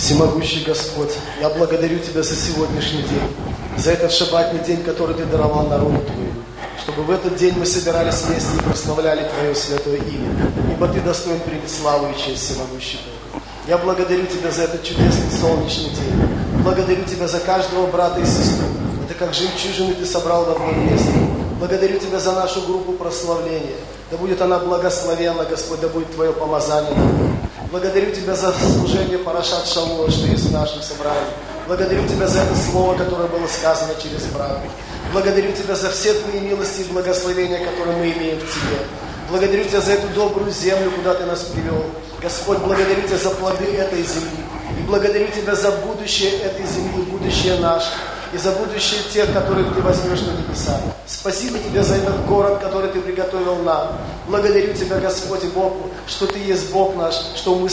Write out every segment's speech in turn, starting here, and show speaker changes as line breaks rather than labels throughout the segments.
Всемогущий Господь, я благодарю Тебя за сегодняшний день, за этот шаббатный день, который Ты даровал народу Твоему, чтобы в этот день мы собирались вместе и прославляли Твое святое имя, ибо Ты достоин принять славу и честь всемогущий Бог. Я благодарю Тебя за этот чудесный солнечный день. Благодарю Тебя за каждого брата и сестру. Это как жемчужины Ты собрал в одном месте. Благодарю Тебя за нашу группу прославления. Да будет она благословенна, Господь, да будет Твое помазание. Благодарю Тебя за служение Парашат Шалуа, что есть в нашем собрании. Благодарю Тебя за это слово, которое было сказано через брата. Благодарю Тебя за все Твои милости и благословения, которые мы имеем в Тебе. Благодарю Тебя за эту добрую землю, куда Ты нас привел. Господь, благодарю Тебя за плоды этой земли. И благодарю Тебя за будущее этой земли, будущее наше и за будущее тех, которых Ты возьмешь на небеса. Спасибо Тебе за этот город, который Ты приготовил нам. Благодарю Тебя, Господь и Бог, что Ты есть Бог наш, что мы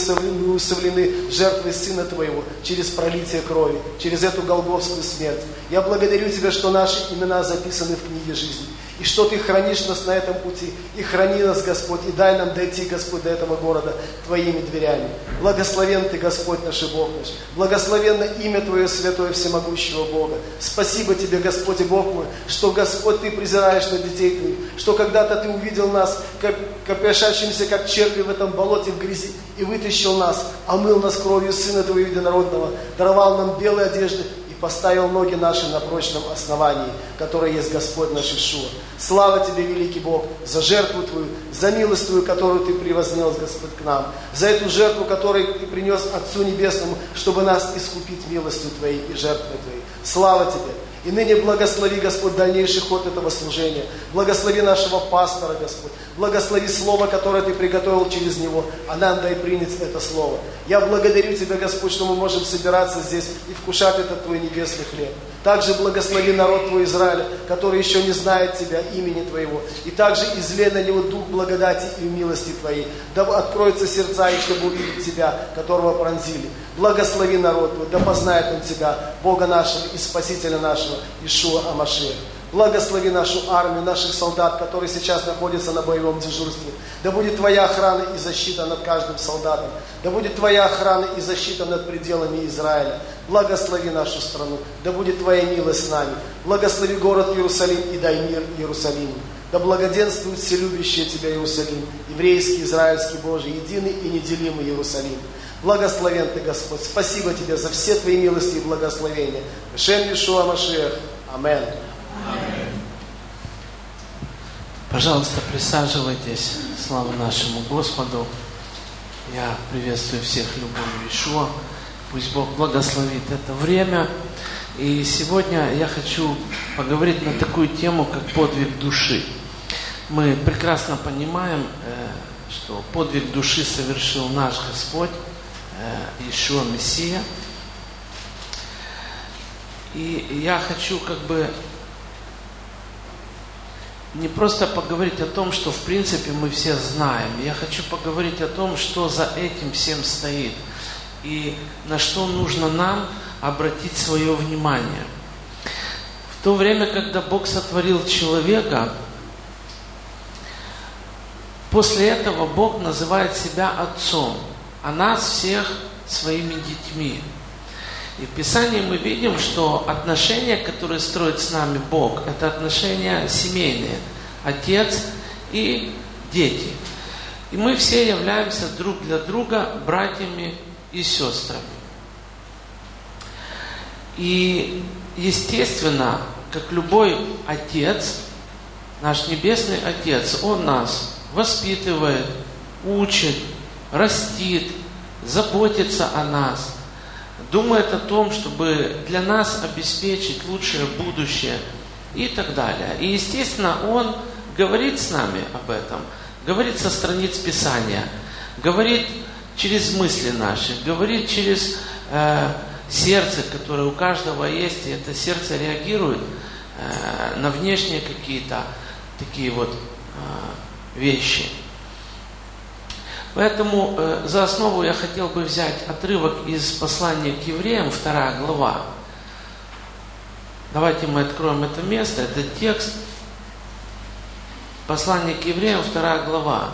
усовлены жертвой Сына Твоего через пролитие крови, через эту голговскую смерть. Я благодарю Тебя, что наши имена записаны в книге жизни и что Ты хранишь нас на этом пути, и храни нас, Господь, и дай нам дойти, Господь, до этого города Твоими дверями. Благословен Ты, Господь наш и Бог наш. Благословенно имя Твое, святое всемогущего Бога. Спасибо Тебе, Господь и Бог мой, что, Господь, Ты презираешь на детей Твоих, что когда-то Ты увидел нас, как копошащимся, как черви в этом болоте в грязи, и вытащил нас, омыл нас кровью Сына Твоего Единородного, даровал нам белые одежды, поставил ноги наши на прочном основании, которое есть Господь наш Ишуа. Слава Тебе, великий Бог, за жертву Твою, за милость Твою, которую Ты превознес, Господь, к нам, за эту жертву, которую Ты принес Отцу Небесному, чтобы нас искупить милостью Твоей и жертвой Твоей. Слава Тебе! И ныне благослови, Господь, дальнейший ход этого служения. Благослови нашего пастора, Господь. Благослови слово, которое Ты приготовил через него. А нам дай принять это слово. Я благодарю Тебя, Господь, что мы можем собираться здесь и вкушать этот Твой небесный хлеб. Также благослови народ Твой Израиля, который еще не знает Тебя, имени Твоего. И также излей на него дух благодати и милости Твоей. Да откроются сердца их, чтобы увидеть Тебя, которого пронзили. Благослови народ Твой, да познает он Тебя, Бога нашего и Спасителя нашего, Ишуа Амашея. Благослови нашу армию, наших солдат, которые сейчас находятся на боевом дежурстве. Да будет Твоя охрана и защита над каждым солдатом. Да будет Твоя охрана и защита над пределами Израиля. Благослови нашу страну. Да будет Твоя милость с нами. Благослови город Иерусалим и дай мир Иерусалиму. Да благоденствует вселюбящее Тебя Иерусалим, еврейский, израильский, Божий, единый и неделимый Иерусалим. Благословен Ты, Господь. Спасибо Тебе за все Твои милости и благословения. Шем Ишуа Машиах. Аминь.
Пожалуйста, присаживайтесь. Слава нашему Господу. Я приветствую всех любовью Ишуа. Пусть Бог благословит это время. И сегодня я хочу поговорить на такую тему, как подвиг души. Мы прекрасно понимаем, э, что подвиг души совершил наш Господь, э, Ишуа Мессия. И я хочу как бы не просто поговорить о том, что в принципе мы все знаем. Я хочу поговорить о том, что за этим всем стоит и на что нужно нам обратить свое внимание. В то время, когда Бог сотворил человека, после этого Бог называет себя Отцом, а нас всех своими детьми. И в Писании мы видим, что отношения, которые строит с нами Бог, это отношения семейные. Отец и дети. И мы все являемся друг для друга братьями и сестрами. И, естественно, как любой отец, наш небесный отец, он нас воспитывает, учит, растит, заботится о нас – думает о том, чтобы для нас обеспечить лучшее будущее и так далее. И, естественно, он говорит с нами об этом, говорит со страниц Писания, говорит через мысли наши, говорит через э, сердце, которое у каждого есть, и это сердце реагирует э, на внешние какие-то такие вот э, вещи. Поэтому э, за основу я хотел бы взять отрывок из послания к евреям, вторая глава. Давайте мы откроем это место, это текст. Послание к евреям, вторая глава.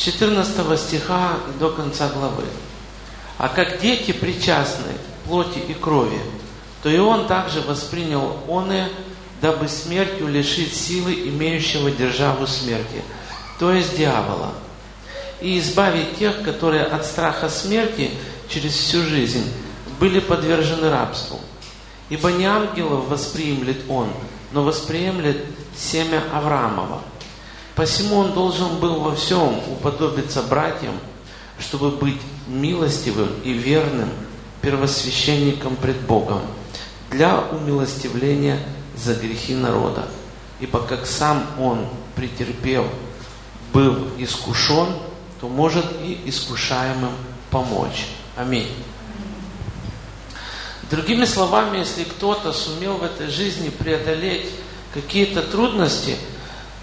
С 14 стиха до конца главы. а как дети причастны плоти и крови, то и он также воспринял оное, дабы смертью лишить силы имеющего державу смерти, то есть дьявола, и избавить тех, которые от страха смерти через всю жизнь были подвержены рабству. Ибо не ангелов восприемлет он, но восприемлет семя Авраамова. Посему он должен был во всем уподобиться братьям, чтобы быть милостивым и верным первосвященником пред Богом для умилостивления за грехи народа. Ибо как сам он, претерпев, был искушен, то может и искушаемым помочь. Аминь. Другими словами, если кто-то сумел в этой жизни преодолеть какие-то трудности,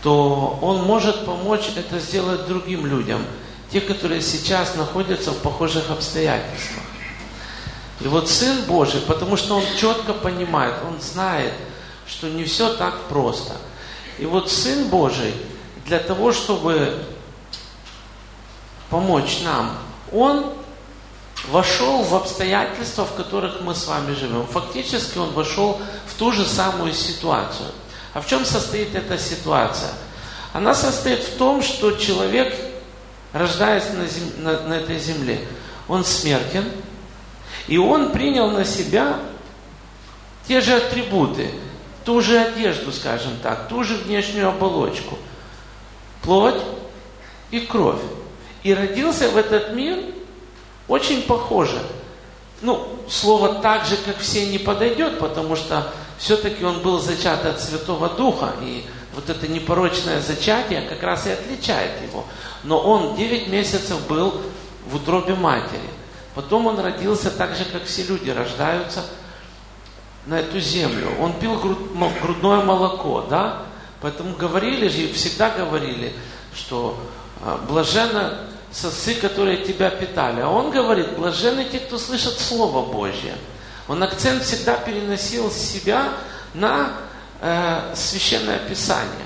то он может помочь это сделать другим людям, те, которые сейчас находятся в похожих обстоятельствах. И вот Сын Божий, потому что Он четко понимает, Он знает, что не все так просто. И вот Сын Божий для того, чтобы помочь нам, Он вошел в обстоятельства, в которых мы с вами живем. Фактически он вошел в ту же самую ситуацию. А в чем состоит эта ситуация? Она состоит в том, что человек, рождаясь на, зем... на, на этой земле, он смертен, и он принял на себя те же атрибуты, ту же одежду, скажем так, ту же внешнюю оболочку, плоть и кровь. И родился в этот мир очень похоже. Ну, слово так же, как все, не подойдет, потому что все-таки он был зачат от Святого Духа, и вот это непорочное зачатие как раз и отличает его. Но он 9 месяцев был в утробе матери. Потом он родился так же, как все люди рождаются на эту землю. Он пил грудное молоко, да? Поэтому говорили же, всегда говорили, что а, блаженно сосы, которые тебя питали. А он говорит, блаженны те, кто слышит Слово Божье. Он акцент всегда переносил с себя на э, Священное Писание.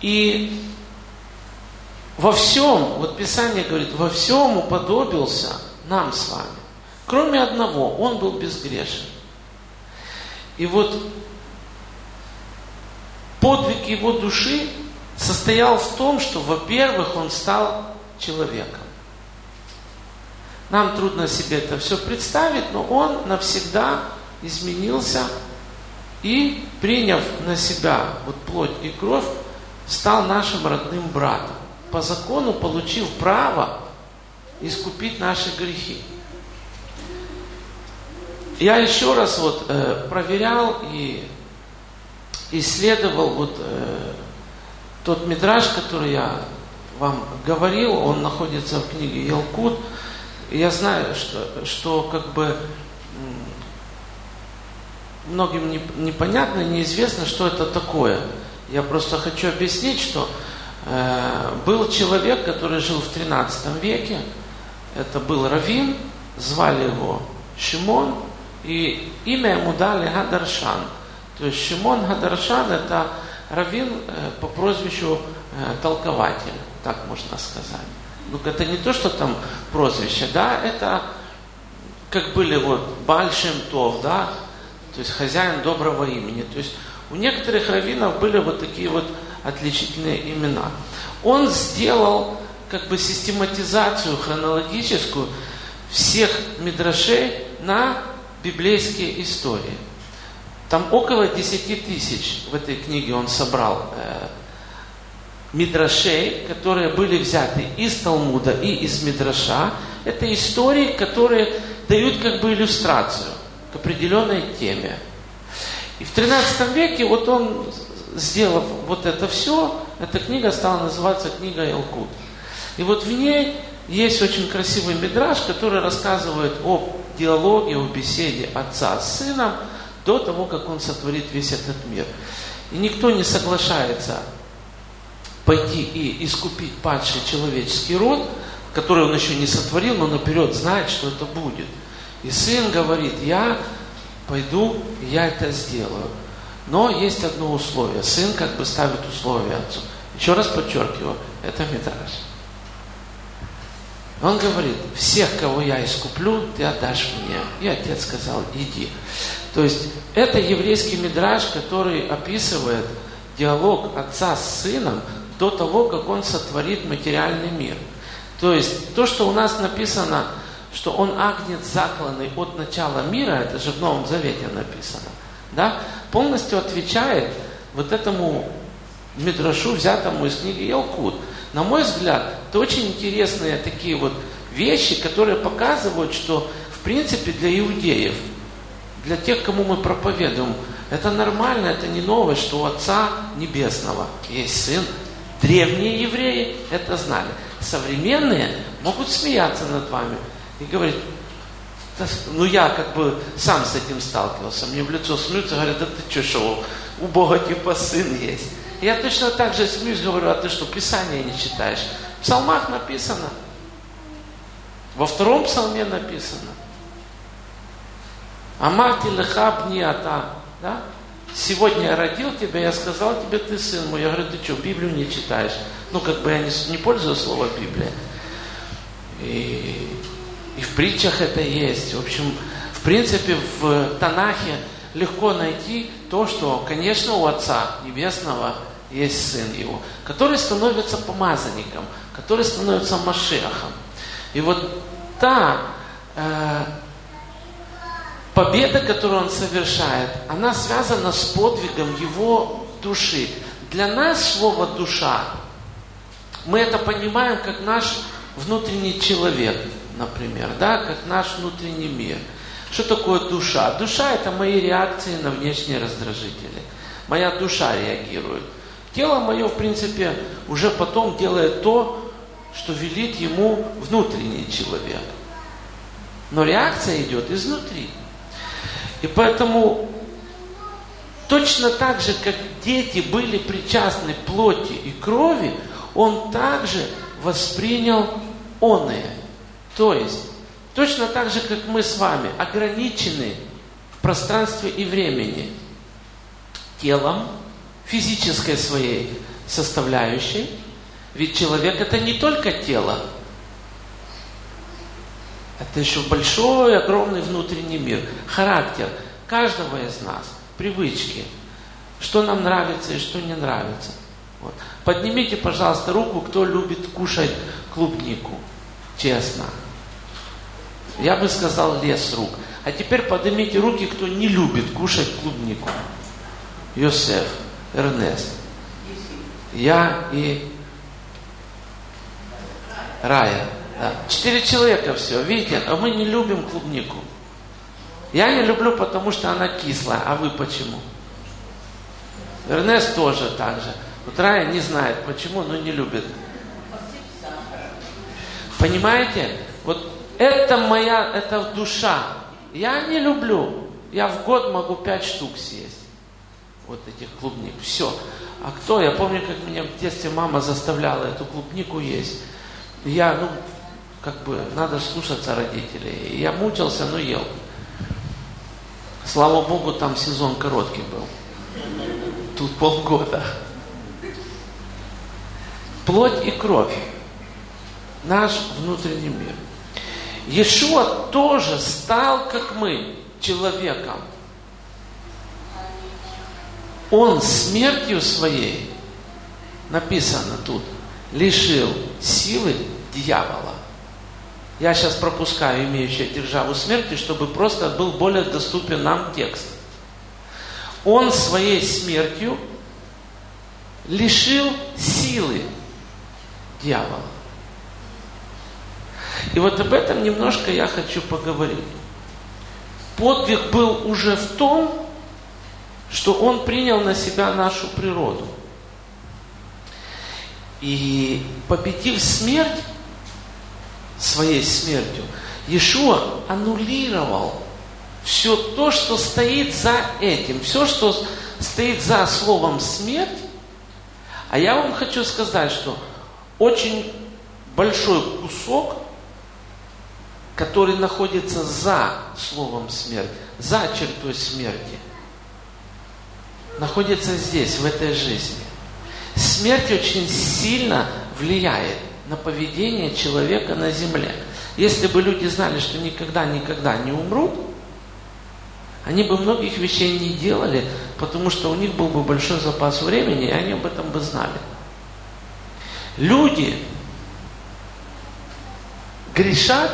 И во всем, вот Писание говорит, во всем уподобился нам с вами. Кроме одного, он был безгрешен. И вот подвиг его души состоял в том, что, во-первых, он стал человеком. Нам трудно себе это все представить, но он навсегда изменился и, приняв на себя вот плоть и кровь, стал нашим родным братом. По закону получив право искупить наши грехи. Я еще раз вот э, проверял и исследовал вот э, тот мидраж, который я вам говорил, он находится в книге Елкут. Я знаю, что, что как бы многим непонятно, неизвестно, что это такое. Я просто хочу объяснить, что э, был человек, который жил в 13 веке. Это был Равин, звали его Шимон, и имя ему дали Гадаршан. То есть Шимон Гадаршан это Равин э, по прозвищу э, толкователь, так можно сказать. Ну, это не то, что там прозвище, да, это как были вот Бальшем Тов, да, то есть хозяин доброго имени. То есть у некоторых раввинов были вот такие вот отличительные имена. Он сделал как бы систематизацию хронологическую всех мидрашей на библейские истории. Там около 10 тысяч в этой книге он собрал э, мидрашей, которые были взяты из Талмуда и из Мидраша. Это истории, которые дают как бы иллюстрацию к определенной теме. И в 13 веке вот он, сделав вот это все, эта книга стала называться книга Элкут. И вот в ней есть очень красивый мидраж, который рассказывает о диалоге, о беседе отца с сыном – до того, как Он сотворит весь этот мир. И никто не соглашается пойти и искупить падший человеческий род, который он еще не сотворил, но наперед знает, что это будет. И сын говорит, я пойду, я это сделаю. Но есть одно условие. Сын как бы ставит условие отцу. Еще раз подчеркиваю, это метраж. Он говорит, всех, кого я искуплю, ты отдашь мне. И отец сказал, иди. То есть это еврейский мидраж, который описывает диалог отца с сыном до того, как он сотворит материальный мир. То есть то, что у нас написано, что он агнец закланный от начала мира, это же в Новом Завете написано, да, полностью отвечает вот этому мидрашу, взятому из книги Елкут. На мой взгляд, это очень интересные такие вот вещи, которые показывают, что в принципе для иудеев, для тех, кому мы проповедуем, это нормально, это не новость, что у Отца Небесного есть Сын. Древние евреи это знали. Современные могут смеяться над вами и говорить, ну я как бы сам с этим сталкивался, мне в лицо смеются, говорят, да ты что, что у Бога типа сын есть. Я точно так же смеюсь, говорю, а ты что, Писание не читаешь? В псалмах написано. Во втором псалме написано. Амарти лехаб ата. Да? Сегодня я родил тебя, я сказал тебе, ты сын мой. Я говорю, ты что, Библию не читаешь? Ну, как бы я не, не пользуюсь словом Библия. И, и в притчах это есть. В общем, в принципе, в Танахе легко найти то, что, конечно, у Отца Небесного есть Сын Его, который становится помазанником, который становится Машехом. И вот та э, победа, которую он совершает, она связана с подвигом его души. Для нас слово душа, мы это понимаем как наш внутренний человек, например, да, как наш внутренний мир. Что такое душа? Душа это мои реакции на внешние раздражители. Моя душа реагирует. Тело мое, в принципе, уже потом делает то, что велит ему внутренний человек. Но реакция идет изнутри. И поэтому точно так же, как дети были причастны плоти и крови, он также воспринял оное. То есть, точно так же, как мы с вами ограничены в пространстве и времени телом, физической своей составляющей. Ведь человек это не только тело, это еще большой, огромный внутренний мир, характер каждого из нас, привычки, что нам нравится и что не нравится. Вот. Поднимите, пожалуйста, руку, кто любит кушать клубнику. Честно. Я бы сказал лес рук. А теперь поднимите руки, кто не любит кушать клубнику. Йосеф. Эрнест. Я и Рая. Четыре человека все, видите, а мы не любим клубнику. Я не люблю, потому что она кислая, а вы почему? Эрнест тоже так же. Вот Рая не знает почему, но не любит. Понимаете? Вот это моя, это душа. Я не люблю. Я в год могу пять штук съесть вот этих клубник. Все. А кто? Я помню, как меня в детстве мама заставляла эту клубнику есть. я, ну, как бы, надо слушаться родителей. Я мучился, но ел. Слава Богу, там сезон короткий был. Тут полгода. Плоть и кровь. Наш внутренний мир. Иешуа тоже стал, как мы, человеком он смертью своей, написано тут, лишил силы дьявола. Я сейчас пропускаю имеющую державу смерти, чтобы просто был более доступен нам текст. Он своей смертью лишил силы дьявола. И вот об этом немножко я хочу поговорить. Подвиг был уже в том, что Он принял на себя нашу природу. И победив смерть своей смертью, Иешуа аннулировал все то, что стоит за этим, все, что стоит за словом смерть. А я вам хочу сказать, что очень большой кусок, который находится за словом смерть, за чертой смерти, находится здесь, в этой жизни. Смерть очень сильно влияет на поведение человека на земле. Если бы люди знали, что никогда-никогда не умрут, они бы многих вещей не делали, потому что у них был бы большой запас времени, и они об этом бы знали. Люди грешат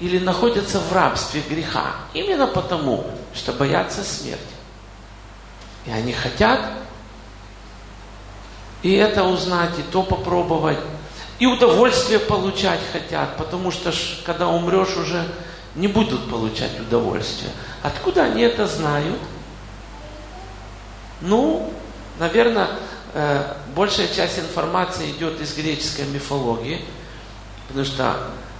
или находятся в рабстве греха именно потому, что боятся смерти. И они хотят и это узнать, и то попробовать, и удовольствие получать хотят, потому что когда умрешь уже не будут получать удовольствие. Откуда они это знают? Ну, наверное, э, большая часть информации идет из греческой мифологии, потому что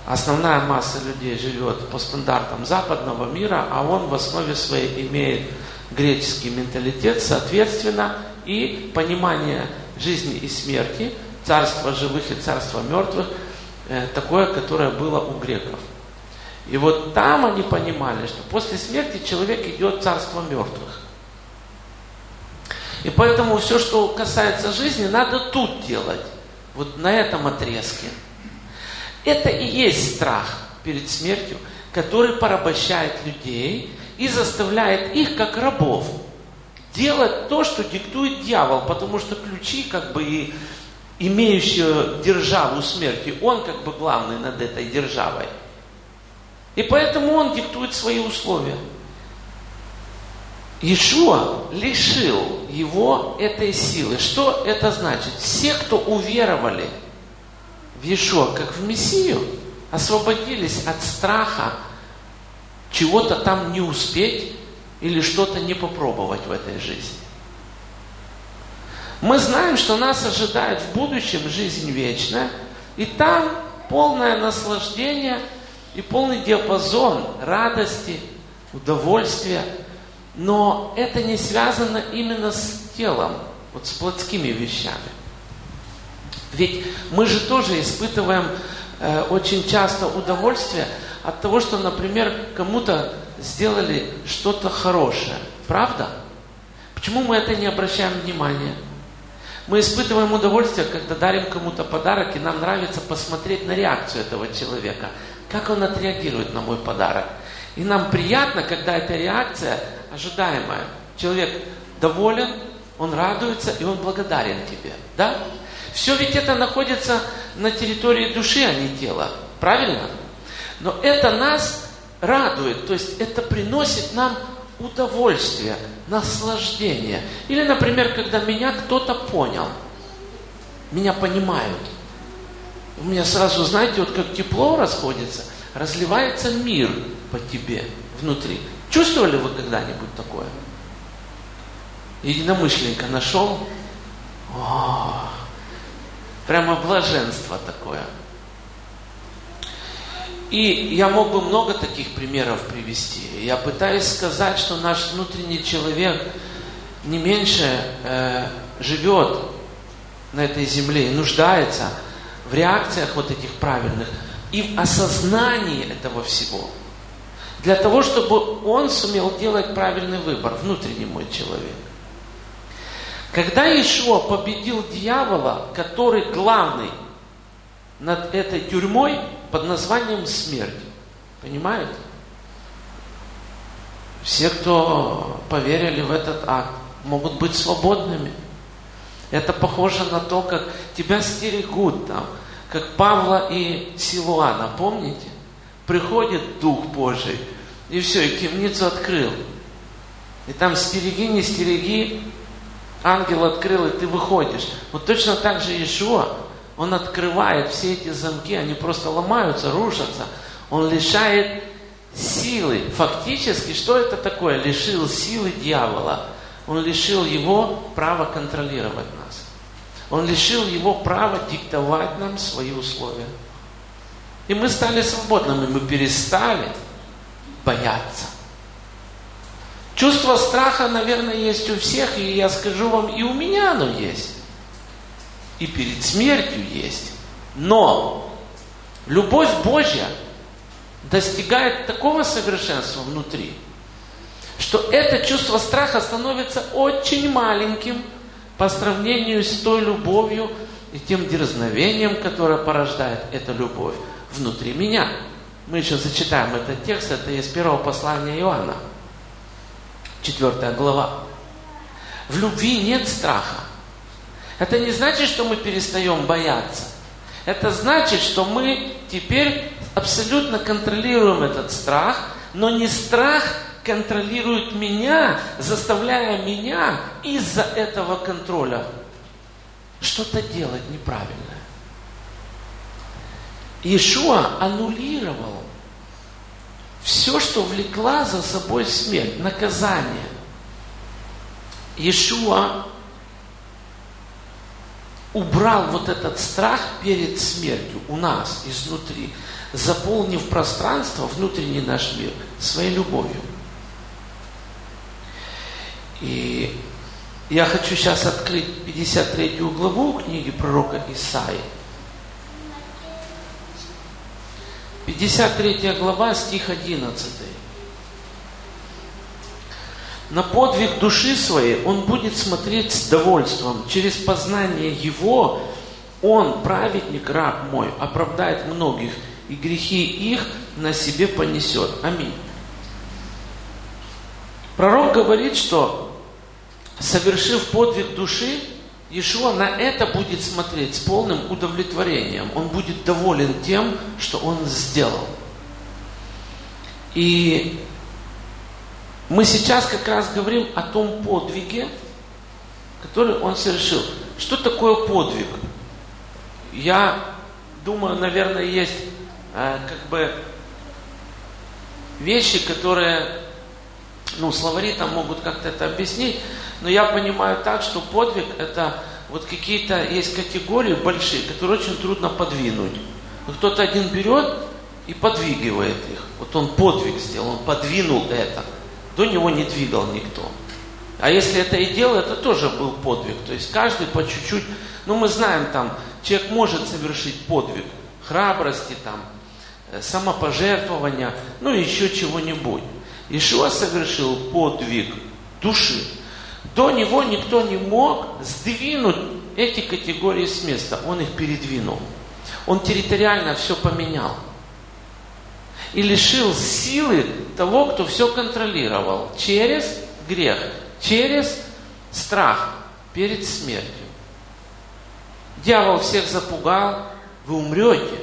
основная масса людей живет по стандартам западного мира, а он в основе своей имеет греческий менталитет, соответственно, и понимание жизни и смерти, царства живых и царства мертвых, э, такое, которое было у греков. И вот там они понимали, что после смерти человек идет в царство мертвых. И поэтому все, что касается жизни, надо тут делать, вот на этом отрезке. Это и есть страх перед смертью, который порабощает людей и заставляет их, как рабов, делать то, что диктует дьявол, потому что ключи, как бы и имеющие державу смерти, он как бы главный над этой державой. И поэтому он диктует свои условия. Ишуа лишил его этой силы. Что это значит? Все, кто уверовали в Ишуа как в Мессию, освободились от страха чего-то там не успеть или что-то не попробовать в этой жизни. Мы знаем, что нас ожидает в будущем жизнь вечная, и там полное наслаждение и полный диапазон радости, удовольствия, но это не связано именно с телом, вот с плотскими вещами. Ведь мы же тоже испытываем э, очень часто удовольствие от того, что, например, кому-то сделали что-то хорошее. Правда? Почему мы это не обращаем внимания? Мы испытываем удовольствие, когда дарим кому-то подарок, и нам нравится посмотреть на реакцию этого человека, как он отреагирует на мой подарок. И нам приятно, когда эта реакция ожидаемая. Человек доволен, он радуется, и он благодарен тебе. Да? Все ведь это находится на территории души, а не тела. Правильно? Но это нас радует, то есть это приносит нам удовольствие, наслаждение. Или, например, когда меня кто-то понял, меня понимают. У меня сразу, знаете, вот как тепло расходится, разливается мир по тебе внутри. Чувствовали вы когда-нибудь такое? Единомышленника нашел? О, прямо блаженство такое. И я мог бы много таких примеров привести. Я пытаюсь сказать, что наш внутренний человек не меньше э, живет на этой земле и нуждается в реакциях вот этих правильных и в осознании этого всего. Для того, чтобы он сумел делать правильный выбор, внутренний мой человек. Когда Ишуа победил дьявола, который главный над этой тюрьмой, под названием смерть. Понимаете? Все, кто поверили в этот акт, могут быть свободными. Это похоже на то, как тебя стерегут там, как Павла и Силуана, помните? Приходит Дух Божий, и все, и темницу открыл. И там стереги, не стереги, ангел открыл, и ты выходишь. Вот точно так же Иешуа, он открывает все эти замки, они просто ломаются, рушатся. Он лишает силы. Фактически, что это такое? Лишил силы дьявола. Он лишил его права контролировать нас. Он лишил его права диктовать нам свои условия. И мы стали свободными, мы перестали бояться. Чувство страха, наверное, есть у всех, и я скажу вам, и у меня оно есть и перед смертью есть. Но любовь Божья достигает такого совершенства внутри, что это чувство страха становится очень маленьким по сравнению с той любовью и тем дерзновением, которое порождает эта любовь внутри меня. Мы еще зачитаем этот текст, это из первого послания Иоанна, четвертая глава. В любви нет страха. Это не значит, что мы перестаем бояться. Это значит, что мы теперь абсолютно контролируем этот страх, но не страх контролирует меня, заставляя меня из-за этого контроля что-то делать неправильное. Иешуа аннулировал все, что влекла за собой смерть, наказание. Иешуа убрал вот этот страх перед смертью у нас изнутри, заполнив пространство, внутренний наш мир, своей любовью. И я хочу сейчас открыть 53 главу книги пророка Исаи. 53 глава, стих 11. На подвиг души своей он будет смотреть с довольством. Через познание его он, праведник, раб мой, оправдает многих, и грехи их на себе понесет. Аминь. Пророк говорит, что совершив подвиг души, Иешуа на это будет смотреть с полным удовлетворением. Он будет доволен тем, что он сделал. И мы сейчас как раз говорим о том подвиге, который он совершил. Что такое подвиг? Я думаю, наверное, есть э, как бы вещи, которые, ну, словари там могут как-то это объяснить, но я понимаю так, что подвиг это вот какие-то есть категории большие, которые очень трудно подвинуть. Кто-то один берет и подвигивает их. Вот он подвиг сделал, он подвинул это. До него не двигал никто. А если это и делал, это тоже был подвиг. То есть каждый по чуть-чуть, ну мы знаем там, человек может совершить подвиг храбрости, там, э, самопожертвования, ну и еще чего-нибудь. Ишуа совершил подвиг души. До него никто не мог сдвинуть эти категории с места. Он их передвинул. Он территориально все поменял. И лишил силы того, кто все контролировал. Через грех. Через страх перед смертью. Дьявол всех запугал. Вы умрете.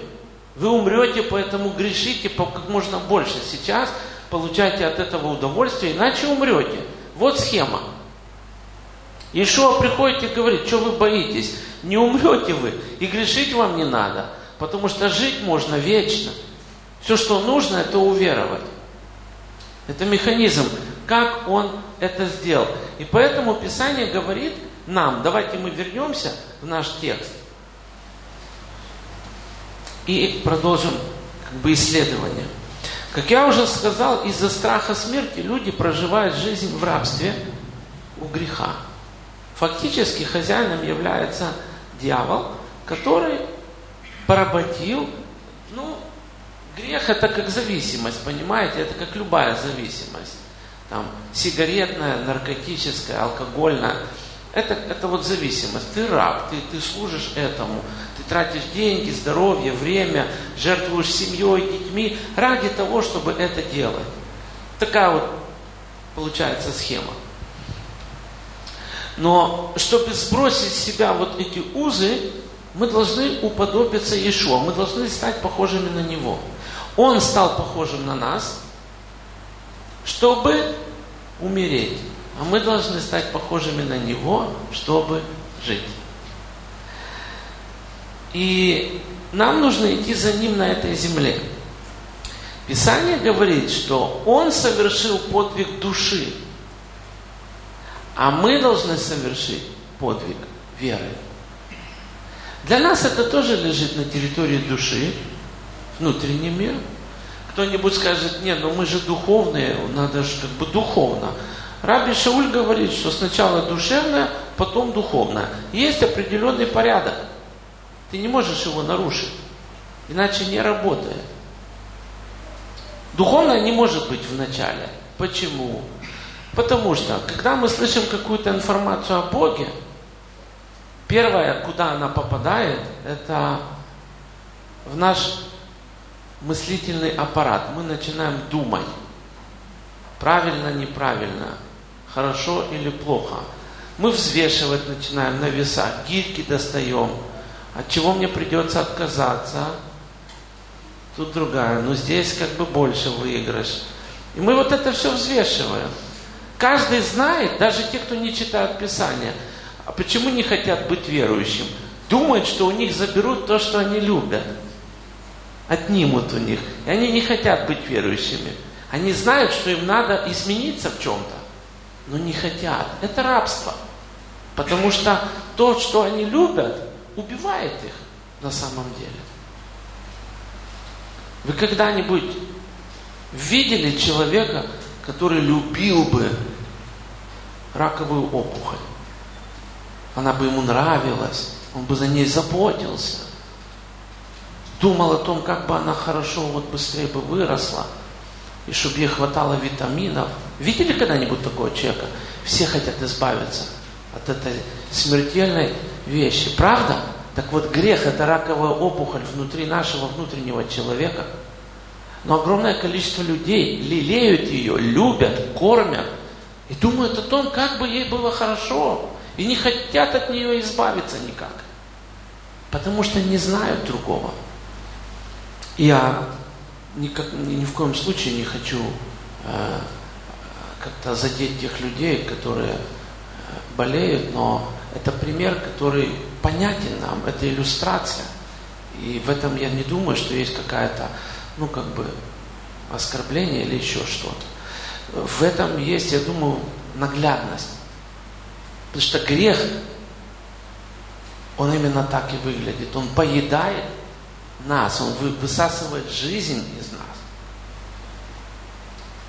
Вы умрете, поэтому грешите как можно больше сейчас. Получайте от этого удовольствие, иначе умрете. Вот схема. Ишуа приходит и говорит, что вы боитесь? Не умрете вы, и грешить вам не надо, потому что жить можно вечно. Все, что нужно, это уверовать. Это механизм, как он это сделал. И поэтому Писание говорит нам, давайте мы вернемся в наш текст и продолжим как бы исследование. Как я уже сказал, из-за страха смерти люди проживают жизнь в рабстве у греха. Фактически хозяином является дьявол, который поработил, ну, грех это как зависимость, понимаете, это как любая зависимость. Там, сигаретная, наркотическая, алкогольная. Это, это вот зависимость. Ты раб, ты, ты служишь этому. Ты тратишь деньги, здоровье, время, жертвуешь семьей, детьми ради того, чтобы это делать. Такая вот получается схема. Но чтобы сбросить с себя вот эти узы, мы должны уподобиться Иешуа, мы должны стать похожими на Него. Он стал похожим на нас, чтобы умереть. А мы должны стать похожими на Него, чтобы жить. И нам нужно идти за Ним на этой земле. Писание говорит, что Он совершил подвиг души, а мы должны совершить подвиг веры. Для нас это тоже лежит на территории души, внутренний мир. Кто-нибудь скажет, нет, ну мы же духовные, надо же как бы духовно. Раби Шауль говорит, что сначала душевное, потом духовное. Есть определенный порядок. Ты не можешь его нарушить, иначе не работает. Духовное не может быть в начале. Почему? Потому что, когда мы слышим какую-то информацию о Боге, Первое, куда она попадает, это в наш мыслительный аппарат. Мы начинаем думать, правильно, неправильно, хорошо или плохо. Мы взвешивать начинаем на весах, гирьки достаем. От чего мне придется отказаться? Тут другая. Но здесь как бы больше выигрыш. И мы вот это все взвешиваем. Каждый знает, даже те, кто не читают Писание, а почему не хотят быть верующим? Думают, что у них заберут то, что они любят. Отнимут у них. И они не хотят быть верующими. Они знают, что им надо измениться в чем-то, но не хотят. Это рабство. Потому что то, что они любят, убивает их на самом деле. Вы когда-нибудь видели человека, который любил бы раковую опухоль? Она бы ему нравилась, он бы за ней заботился. Думал о том, как бы она хорошо, вот быстрее бы выросла, и чтобы ей хватало витаминов. Видели когда-нибудь такого человека? Все хотят избавиться от этой смертельной вещи. Правда? Так вот, грех – это раковая опухоль внутри нашего внутреннего человека. Но огромное количество людей лелеют ее, любят, кормят и думают о том, как бы ей было хорошо. И не хотят от нее избавиться никак. Потому что не знают другого. Я никак, ни, в коем случае не хочу э, как-то задеть тех людей, которые болеют, но это пример, который понятен нам, это иллюстрация. И в этом я не думаю, что есть какая-то, ну, как бы, оскорбление или еще что-то. В этом есть, я думаю, наглядность. Потому что грех, он именно так и выглядит. Он поедает нас, он высасывает жизнь из нас.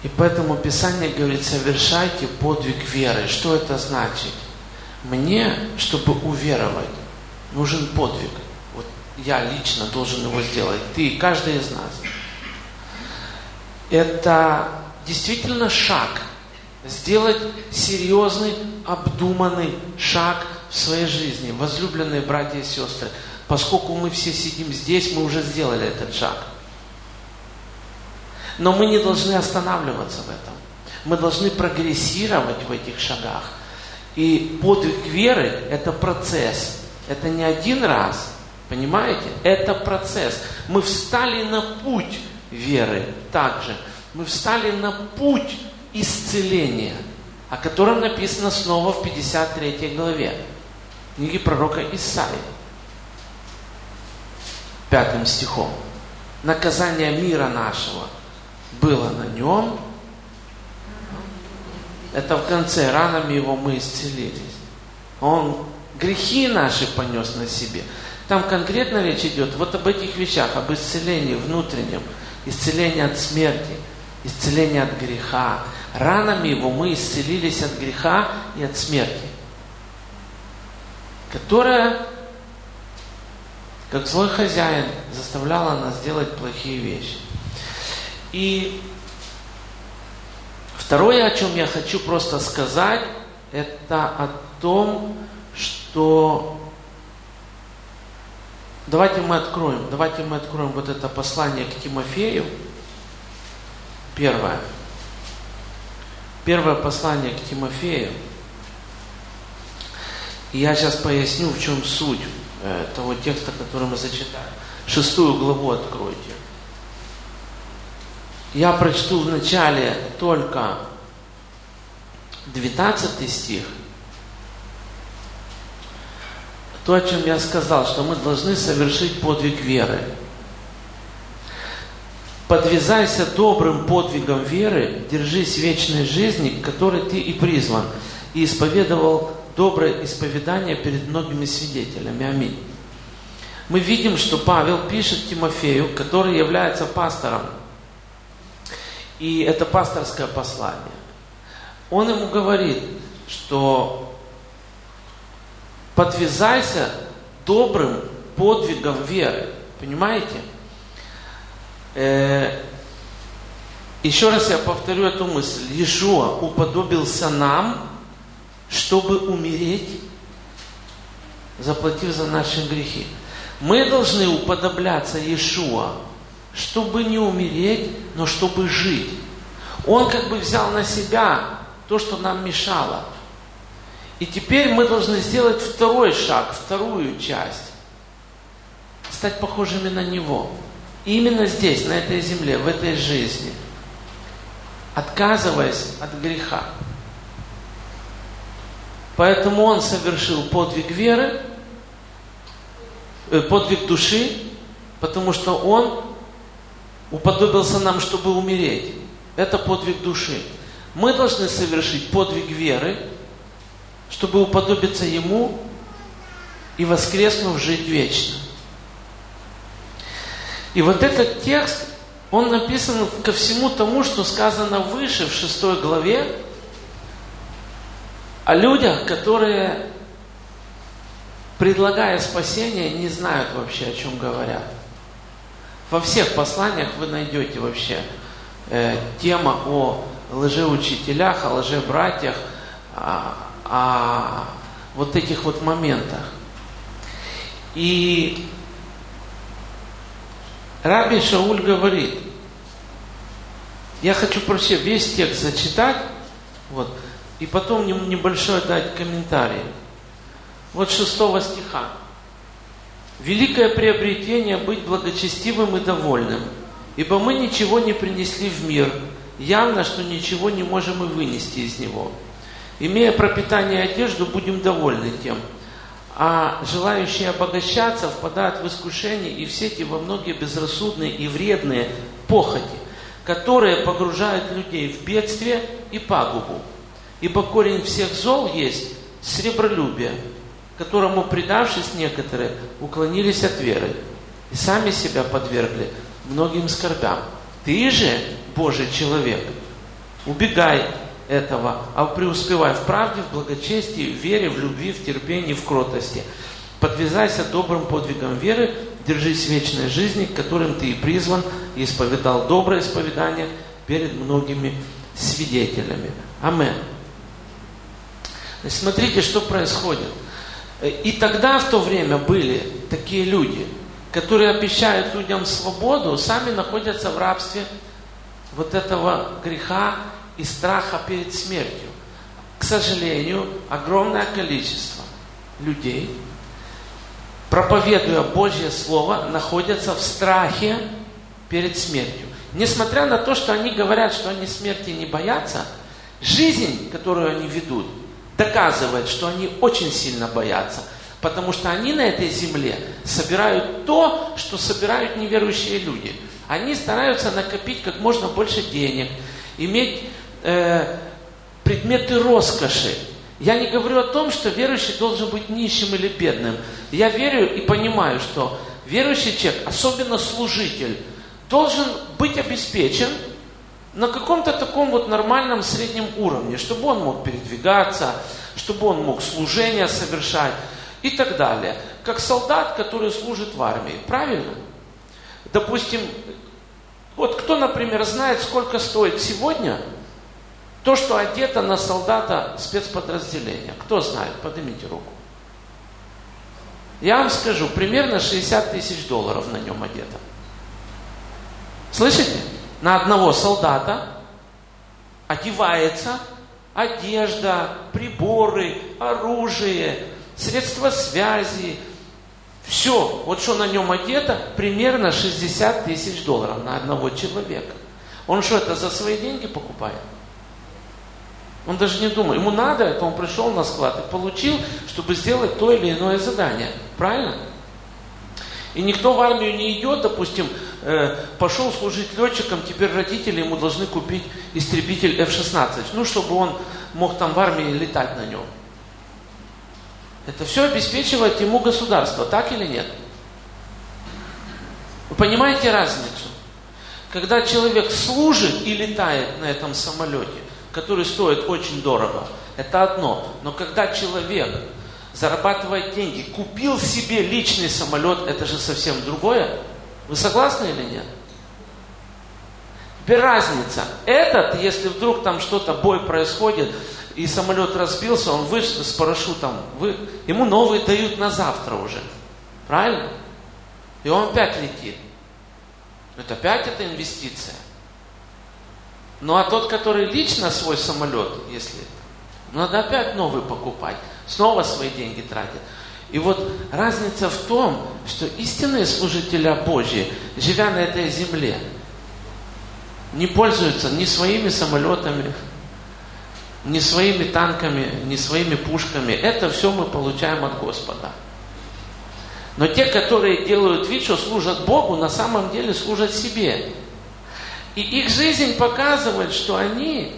И поэтому Писание говорит, совершайте подвиг веры. Что это значит? Мне, чтобы уверовать, нужен подвиг. Вот я лично должен его сделать. Ты каждый из нас. Это действительно шаг. Сделать серьезный, обдуманный шаг в своей жизни. Возлюбленные братья и сестры, поскольку мы все сидим здесь, мы уже сделали этот шаг. Но мы не должны останавливаться в этом. Мы должны прогрессировать в этих шагах. И подвиг веры – это процесс. Это не один раз, понимаете? Это процесс. Мы встали на путь веры также. Мы встали на путь исцеления, о котором написано снова в 53 главе книги пророка Исаии, пятым стихом. Наказание мира нашего – было на нем, это в конце, ранами его мы исцелились. Он грехи наши понес на себе. Там конкретно речь идет вот об этих вещах, об исцелении внутреннем, исцелении от смерти, исцелении от греха. Ранами его мы исцелились от греха и от смерти, которая, как злой хозяин, заставляла нас делать плохие вещи. И второе, о чем я хочу просто сказать, это о том, что давайте мы откроем, давайте мы откроем вот это послание к Тимофею. Первое. Первое послание к Тимофею. И я сейчас поясню, в чем суть э, того текста, который мы зачитаем. Шестую главу откройте. Я прочту в начале только 12 стих. То, о чем я сказал, что мы должны совершить подвиг веры. Подвязайся добрым подвигом веры, держись вечной жизни, к которой ты и призван, и исповедовал доброе исповедание перед многими свидетелями. Аминь. Мы видим, что Павел пишет Тимофею, который является пастором – и это пасторское послание. Он ему говорит, что подвязайся добрым подвигом веры. Понимаете? Э, еще раз я повторю эту мысль. Иешуа уподобился нам, чтобы умереть заплатив за наши грехи. Мы должны уподобляться Иешуа, чтобы не умереть, но чтобы жить. Он как бы взял на себя то, что нам мешало. И теперь мы должны сделать второй шаг, вторую часть. Стать похожими на Него. И именно здесь, на этой земле, в этой жизни. Отказываясь от греха. Поэтому Он совершил подвиг веры, э, подвиг души, потому что Он уподобился нам, чтобы умереть. Это подвиг души. Мы должны совершить подвиг веры, чтобы уподобиться Ему и воскреснув жить вечно. И вот этот текст, он написан ко всему тому, что сказано выше, в шестой главе, о людях, которые, предлагая спасение, не знают вообще, о чем говорят. Во всех посланиях вы найдете вообще э, тема о лжеучителях, о лжебратьях, о, о вот этих вот моментах. И Раби Шауль говорит, я хочу вообще весь текст зачитать, вот, и потом небольшой дать комментарий. Вот шестого стиха. Великое приобретение быть благочестивым и довольным, ибо мы ничего не принесли в мир, явно, что ничего не можем и вынести из него. Имея пропитание и одежду, будем довольны тем. А желающие обогащаться впадают в искушение и в сети во многие безрассудные и вредные похоти, которые погружают людей в бедствие и пагубу. Ибо корень всех зол есть сребролюбие, которому, предавшись некоторые, уклонились от веры и сами себя подвергли многим скорбям. Ты же, Божий человек, убегай этого, а преуспевай в правде, в благочестии, в вере, в любви, в терпении, в кротости. Подвязайся добрым подвигом веры, держись вечной жизни, которым ты и призван, и исповедал доброе исповедание перед многими свидетелями. Аминь. Смотрите, что происходит. И тогда в то время были такие люди, которые обещают людям свободу, сами находятся в рабстве вот этого греха и страха перед смертью. К сожалению, огромное количество людей, проповедуя Божье Слово, находятся в страхе перед смертью. Несмотря на то, что они говорят, что они смерти не боятся, жизнь, которую они ведут – доказывает, что они очень сильно боятся, потому что они на этой земле собирают то, что собирают неверующие люди. Они стараются накопить как можно больше денег, иметь э, предметы роскоши. Я не говорю о том, что верующий должен быть нищим или бедным. Я верю и понимаю, что верующий человек, особенно служитель, должен быть обеспечен – на каком-то таком вот нормальном среднем уровне, чтобы он мог передвигаться, чтобы он мог служение совершать и так далее. Как солдат, который служит в армии. Правильно? Допустим, вот кто, например, знает, сколько стоит сегодня то, что одето на солдата спецподразделения? Кто знает? Поднимите руку. Я вам скажу, примерно 60 тысяч долларов на нем одето. Слышите? На одного солдата одевается одежда, приборы, оружие, средства связи, все, вот что на нем одето, примерно 60 тысяч долларов на одного человека. Он что, это за свои деньги покупает? Он даже не думает. Ему надо это, он пришел на склад и получил, чтобы сделать то или иное задание. Правильно? И никто в армию не идет, допустим, э, пошел служить летчиком, теперь родители ему должны купить истребитель F-16, ну, чтобы он мог там в армии летать на нем. Это все обеспечивает ему государство, так или нет? Вы понимаете разницу? Когда человек служит и летает на этом самолете, который стоит очень дорого, это одно. Но когда человек зарабатывает деньги, купил себе личный самолет, это же совсем другое. Вы согласны или нет? Теперь разница. Этот, если вдруг там что-то, бой происходит, и самолет разбился, он вышел с парашютом, вы, ему новый дают на завтра уже. Правильно? И он опять летит. Это опять это инвестиция. Ну а тот, который лично свой самолет, если надо опять новый покупать, снова свои деньги тратит. И вот разница в том, что истинные служители Божьи, живя на этой земле, не пользуются ни своими самолетами, ни своими танками, ни своими пушками. Это все мы получаем от Господа. Но те, которые делают вид, что служат Богу, на самом деле служат себе. И их жизнь показывает, что они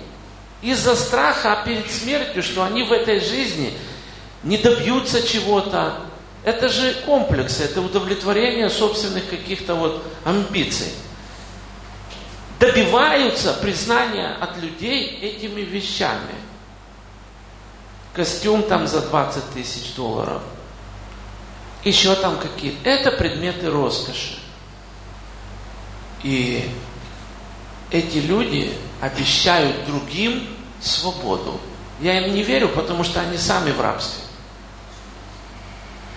из-за страха перед смертью, что они в этой жизни не добьются чего-то. Это же комплексы, это удовлетворение собственных каких-то вот амбиций. Добиваются признания от людей этими вещами. Костюм там за 20 тысяч долларов. Еще там какие-то. Это предметы роскоши. И эти люди обещают другим свободу. Я им не верю, потому что они сами в рабстве.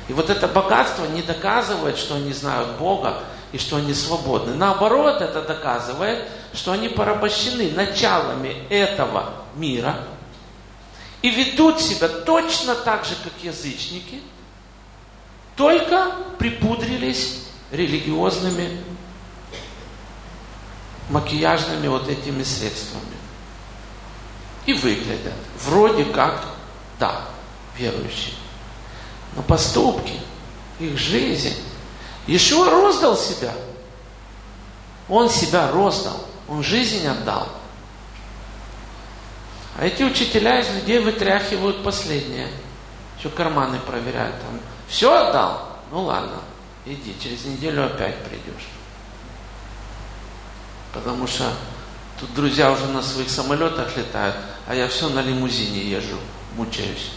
И вот это богатство не доказывает, что они знают Бога и что они свободны. Наоборот, это доказывает, что они порабощены началами этого мира и ведут себя точно так же, как язычники, только припудрились религиозными макияжными вот этими средствами. И выглядят вроде как, да, верующие. Но поступки, их жизнь. Ишуа роздал себя. Он себя роздал. Он жизнь отдал. А эти учителя из людей вытряхивают последнее. Еще карманы проверяют. Там, все отдал? Ну ладно, иди, через неделю опять придешь. Потому что тут друзья уже на своих самолетах летают, а я все на лимузине езжу, мучаюсь.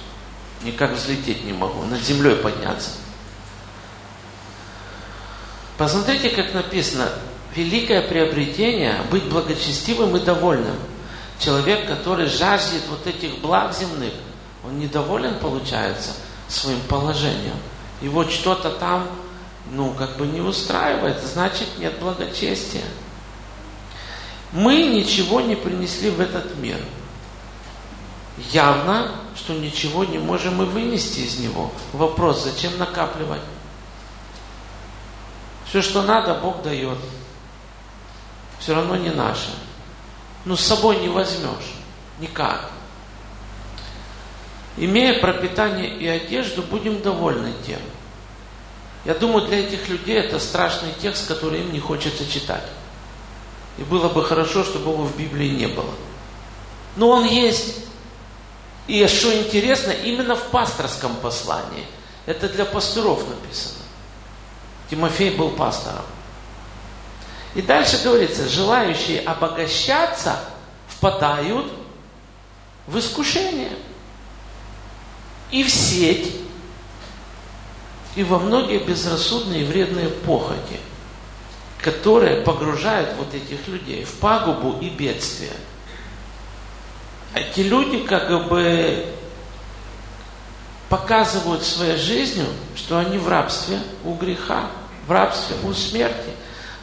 Никак взлететь не могу, над землей подняться. Посмотрите, как написано, великое приобретение быть благочестивым и довольным. Человек, который жаждет вот этих благ земных, он недоволен, получается, своим положением. Вот что-то там, ну, как бы не устраивает, значит, нет благочестия. Мы ничего не принесли в этот мир. Явно, что ничего не можем и вынести из него. Вопрос, зачем накапливать? Все, что надо, Бог дает. Все равно не наше. Ну, с собой не возьмешь. Никак. Имея пропитание и одежду, будем довольны тем. Я думаю, для этих людей это страшный текст, который им не хочется читать. И было бы хорошо, чтобы его в Библии не было. Но он есть. И что интересно, именно в пасторском послании. Это для пастыров написано. Тимофей был пастором. И дальше говорится, желающие обогащаться впадают в искушение и в сеть, и во многие безрассудные и вредные похоти, которые погружают вот этих людей в пагубу и бедствие. Эти люди как бы показывают своей жизнью, что они в рабстве у греха, в рабстве у смерти.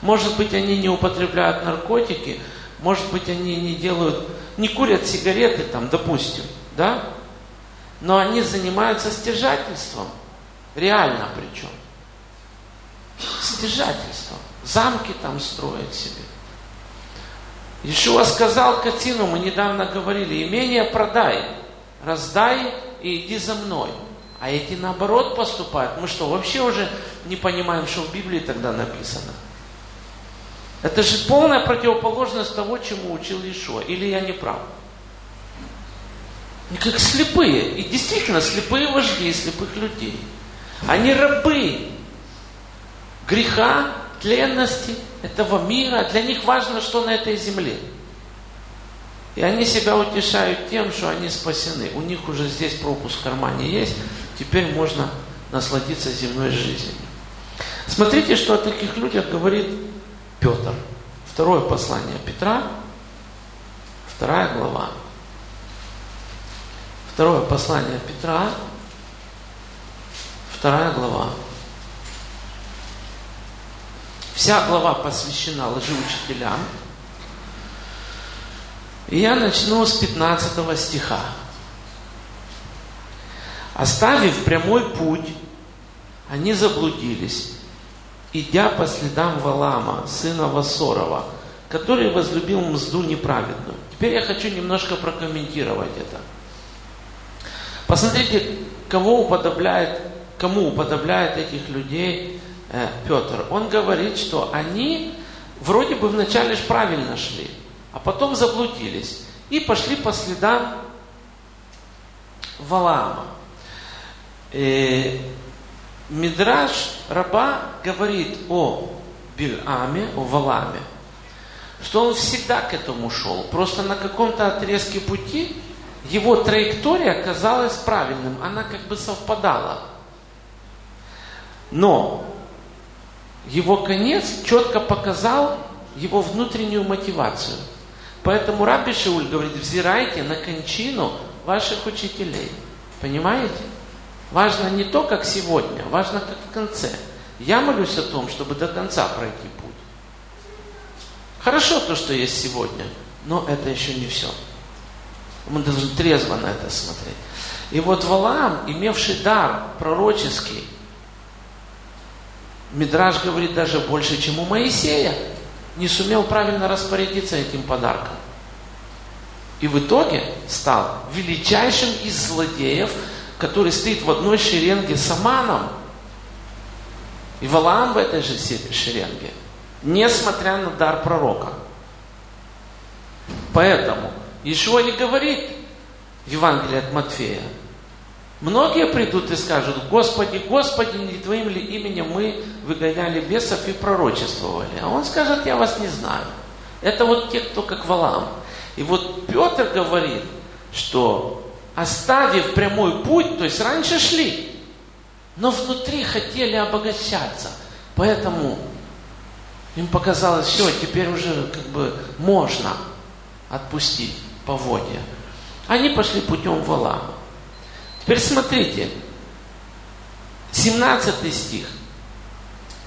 Может быть, они не употребляют наркотики, может быть, они не делают, не курят сигареты там, допустим, да? Но они занимаются стяжательством, реально причем. Стяжательством. Замки там строят себе. Ишуа сказал Катину, мы недавно говорили, имение продай, раздай и иди за мной. А эти наоборот поступают. Мы что, вообще уже не понимаем, что в Библии тогда написано? Это же полная противоположность того, чему учил Ишуа. Или я не прав? Они как слепые. И действительно, слепые вожди слепых людей. Они рабы греха, тленности этого мира. Для них важно, что на этой земле. И они себя утешают тем, что они спасены. У них уже здесь пропуск в кармане есть. Теперь можно насладиться земной жизнью. Смотрите, что о таких людях говорит Петр. Второе послание Петра, вторая глава. Второе послание Петра, вторая глава. Вся глава посвящена лжеучителям. И я начну с 15 стиха. Оставив прямой путь, они заблудились, идя по следам Валама, сына Васорова, который возлюбил мзду неправедную. Теперь я хочу немножко прокомментировать это. Посмотрите, кого уподобляет, кому уподобляет этих людей э, Петр. Он говорит, что они вроде бы вначале ж правильно шли, а потом заблудились и пошли по следам Валаама. Э, Мидраш раба говорит о Бильаме, о Валаме, что он всегда к этому шел. Просто на каком-то отрезке пути его траектория казалась правильным, она как бы совпадала. Но его конец четко показал его внутреннюю мотивацию. Поэтому Раби Шауль говорит, взирайте на кончину ваших учителей. Понимаете? Важно не то, как сегодня, важно, как в конце. Я молюсь о том, чтобы до конца пройти путь. Хорошо то, что есть сегодня, но это еще не все. Мы должны трезво на это смотреть. И вот Валаам, имевший дар пророческий, Мидраж говорит даже больше, чем у Моисея, не сумел правильно распорядиться этим подарком. И в итоге стал величайшим из злодеев – который стоит в одной шеренге с Аманом. И Валаам в этой же шеренге, несмотря на дар пророка. Поэтому Ишуа не говорит в Евангелии от Матфея, Многие придут и скажут, Господи, Господи, не Твоим ли именем мы выгоняли бесов и пророчествовали? А он скажет, я вас не знаю. Это вот те, кто как Валам. И вот Петр говорит, что оставив прямой путь, то есть раньше шли, но внутри хотели обогащаться. Поэтому им показалось, все, теперь уже как бы можно отпустить поводья. Они пошли путем Валама. Теперь смотрите, 17 стих.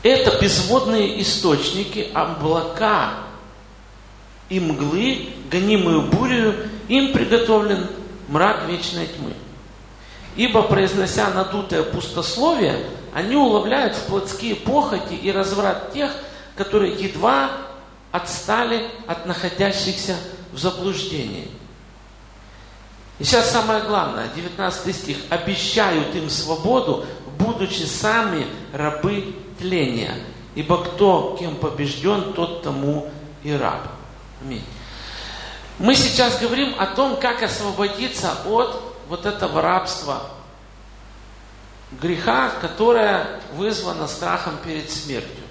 Это безводные источники, облака и мглы, гонимые бурью, им приготовлен мрак вечной тьмы. Ибо, произнося надутое пустословие, они уловляют в плотские похоти и разврат тех, которые едва отстали от находящихся в заблуждении. И сейчас самое главное, 19 стих. «Обещают им свободу, будучи сами рабы тления. Ибо кто кем побежден, тот тому и раб». Аминь. Мы сейчас говорим о том, как освободиться от вот этого рабства, греха, которое вызвано страхом перед смертью.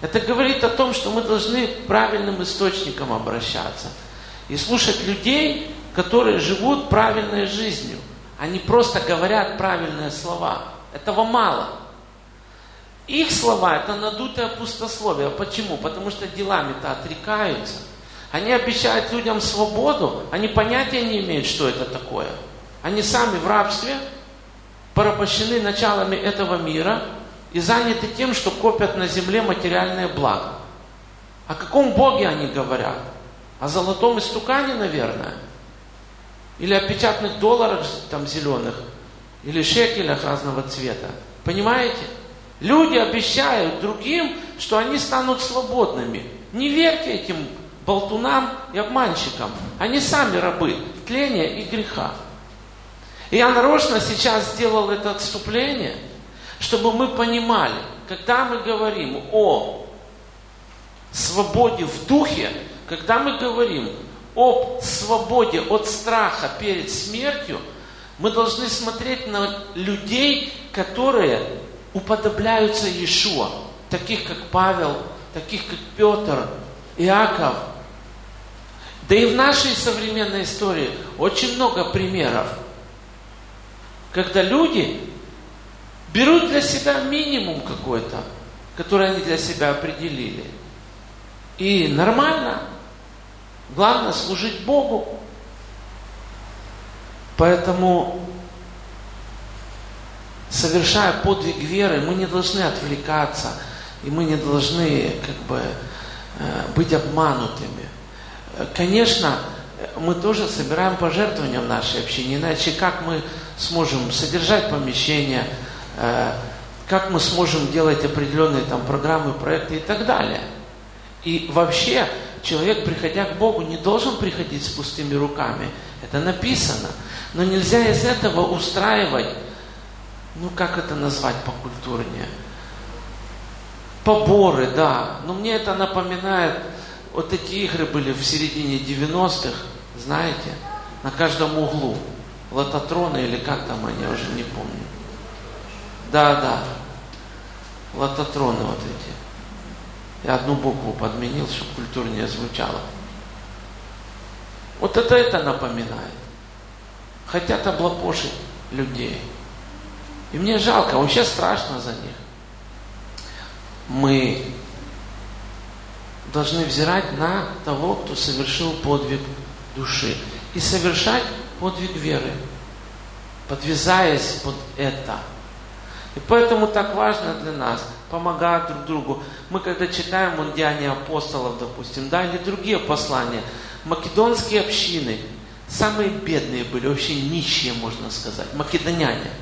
Это говорит о том, что мы должны правильным источникам обращаться и слушать людей, которые живут правильной жизнью. Они просто говорят правильные слова. Этого мало. Их слова – это надутое пустословие. Почему? Потому что делами-то отрекаются – они обещают людям свободу, они понятия не имеют, что это такое. Они сами в рабстве, порабощены началами этого мира и заняты тем, что копят на земле материальное благо. О каком Боге они говорят? О золотом истукане, наверное? Или о печатных долларах там зеленых? Или шекелях разного цвета? Понимаете? Люди обещают другим, что они станут свободными. Не верьте этим болтунам и обманщикам. Они сами рабы тления и греха. И я нарочно сейчас сделал это отступление, чтобы мы понимали, когда мы говорим о свободе в духе, когда мы говорим об свободе от страха перед смертью, мы должны смотреть на людей, которые уподобляются Иешуа, таких как Павел, таких как Петр, Иаков – да и в нашей современной истории очень много примеров, когда люди берут для себя минимум какой-то, который они для себя определили. И нормально. Главное служить Богу. Поэтому, совершая подвиг веры, мы не должны отвлекаться, и мы не должны как бы э, быть обманутыми. Конечно, мы тоже собираем пожертвования в нашей общине, иначе как мы сможем содержать помещение, э, как мы сможем делать определенные там программы, проекты и так далее. И вообще человек, приходя к Богу, не должен приходить с пустыми руками. Это написано. Но нельзя из этого устраивать, ну как это назвать покультурнее, поборы, да. Но мне это напоминает, вот эти игры были в середине 90-х, знаете, на каждом углу. Лототроны или как там они, я уже не помню. Да, да. Лототроны вот эти. Я одну букву подменил, чтобы культурнее звучало. Вот это это напоминает. Хотят облапошить людей. И мне жалко, вообще страшно за них. Мы должны взирать на того, кто совершил подвиг души. И совершать подвиг веры, подвязаясь под это. И поэтому так важно для нас помогать друг другу. Мы когда читаем вон Деяния апостолов, допустим, да, или другие послания, македонские общины, самые бедные были, вообще нищие, можно сказать, македоняне.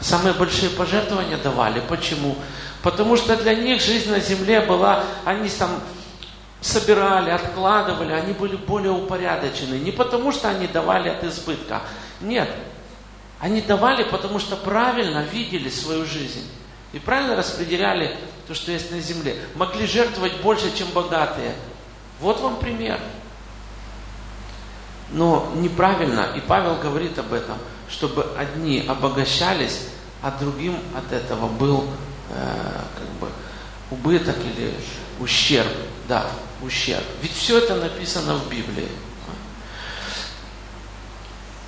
Самые большие пожертвования давали. Почему? Потому что для них жизнь на земле была, они там собирали, откладывали, они были более упорядочены. Не потому, что они давали от избытка. Нет. Они давали, потому что правильно видели свою жизнь. И правильно распределяли то, что есть на земле. Могли жертвовать больше, чем богатые. Вот вам пример. Но неправильно, и Павел говорит об этом, чтобы одни обогащались, а другим от этого был э, как бы убыток или ущерб. Да, ущерб. Ведь все это написано в Библии.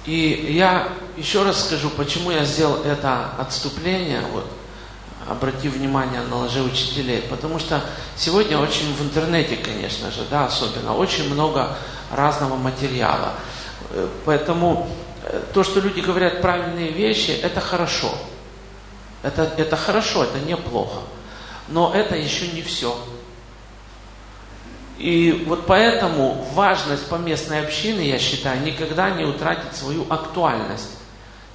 И я еще раз скажу, почему я сделал это отступление, вот, обратив внимание на лжеучителей, потому что сегодня очень в интернете, конечно же, да, особенно, очень много разного материала. Поэтому э, то, что люди говорят правильные вещи, это хорошо. Это, это хорошо, это неплохо. Но это еще не все. И вот поэтому важность поместной общины, я считаю, никогда не утратит свою актуальность.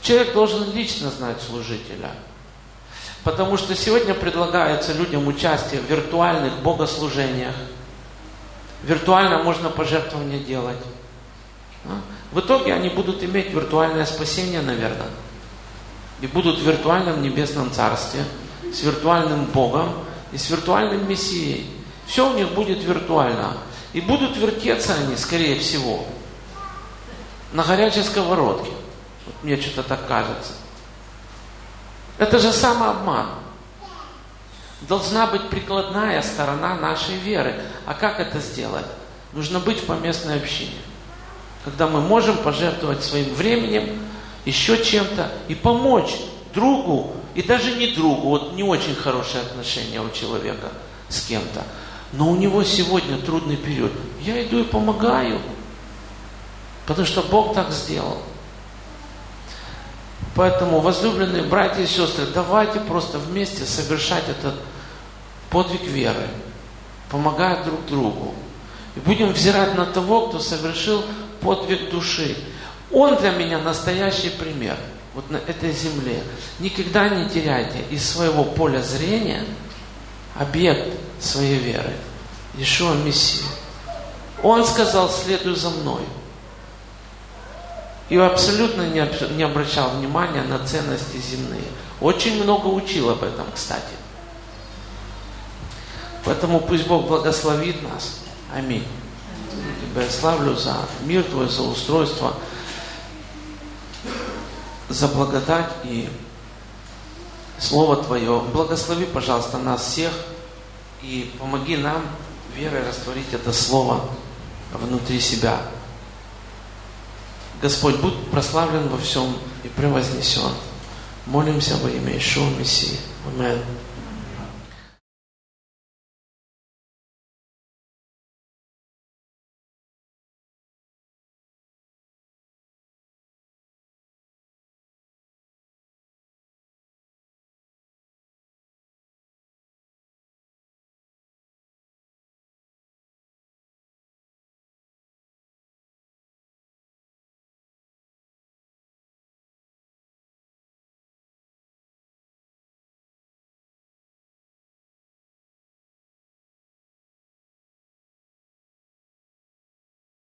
Человек должен лично знать служителя. Потому что сегодня предлагается людям участие в виртуальных богослужениях. Виртуально можно пожертвования делать. А? В итоге они будут иметь виртуальное спасение, наверное. И будут в виртуальном небесном царстве, с виртуальным Богом и с виртуальным Мессией. Все у них будет виртуально. И будут вертеться они, скорее всего, на горячей сковородке. Вот мне что-то так кажется. Это же самообман. Должна быть прикладная сторона нашей веры. А как это сделать? Нужно быть в поместной общине. Когда мы можем пожертвовать своим временем, еще чем-то и помочь другу, и даже не другу, вот не очень хорошие отношения у человека с кем-то, но у него сегодня трудный период. Я иду и помогаю, потому что Бог так сделал. Поэтому, возлюбленные братья и сестры, давайте просто вместе совершать этот подвиг веры, помогая друг другу. И будем взирать на того, кто совершил подвиг души. Он для меня настоящий пример вот на этой земле. Никогда не теряйте из своего поля зрения объект своей веры. Ишуа Мессия. Он сказал, следуй за мной. И абсолютно не обращал внимания на ценности земные. Очень много учил об этом, кстати. Поэтому пусть Бог благословит нас. Аминь. Тебя я славлю за мир Твой, за устройство, за благодать и Слово Твое. Благослови, пожалуйста, нас всех и помоги нам верой растворить это Слово внутри себя. Господь, будь прославлен во всем и превознесен. Молимся во имя Ишуа Мессии. Аминь.